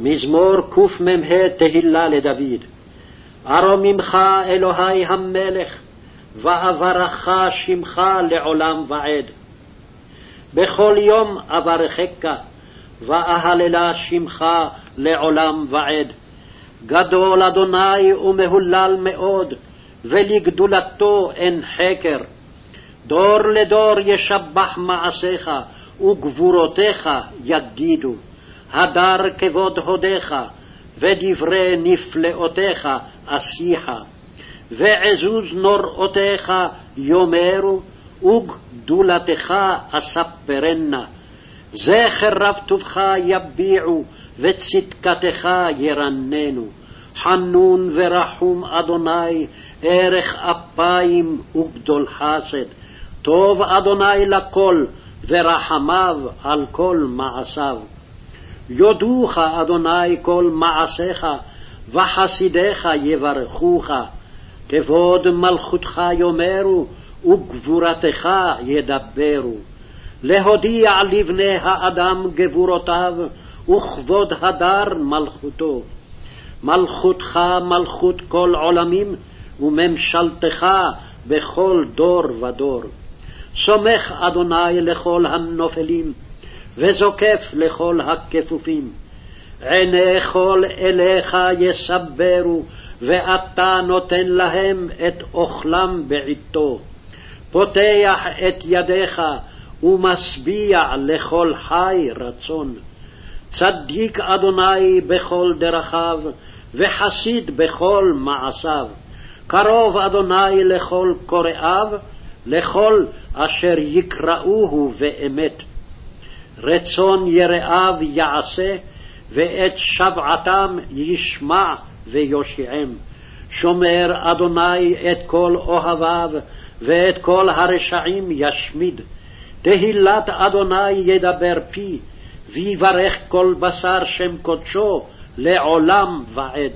מזמור קמ"ה תהילה לדוד. ארוממך אלוהי המלך, ואברכך שמך לעולם ועד. בכל יום אברכך, ואהללה שמך לעולם ועד. גדול אדוני ומהולל מאוד, ולגדולתו אין חקר. דור לדור ישבח מעשיך, וגבורותיך יגידו. הדר כבוד הודיך, ודברי נפלאותיך אשיחה. ועזוז נוראותיך יאמרו, וגדולתך אספרנה. זכר רב טובך יביעו, וצדקתך ירננו. חנון ורחום אדוני, ערך אפיים וגדול חסד. טוב אדוני לכל, ורחמיו על כל מעשיו. יודוך, אדוני, כל מעשיך, וחסידיך יברכוך. כבוד מלכותך יאמרו, וגבורתך ידברו. להודיע לבני האדם גבורותיו, וכבוד הדר מלכותו. מלכותך מלכות כל עולמים, וממשלתך בכל דור ודור. סומך אדוני לכל הנופלים, וזוקף לכל הכפופים. עיני כל אליך יסברו, ואתה נותן להם את אוכלם בעתו. פותח את ידיך, ומשביע לכל חי רצון. צדיק אדוני בכל דרכיו, וחסיד בכל מעשיו. קרוב אדוני לכל קוראיו, לכל אשר יקראוהו באמת. רצון יראיו יעשה, ואת שבעתם ישמע ויושיעם. שומר אדוני את כל אוהביו, ואת כל הרשעים ישמיד. תהילת אדוני ידבר פי, ויברך כל בשר שם קודשו לעולם ועד.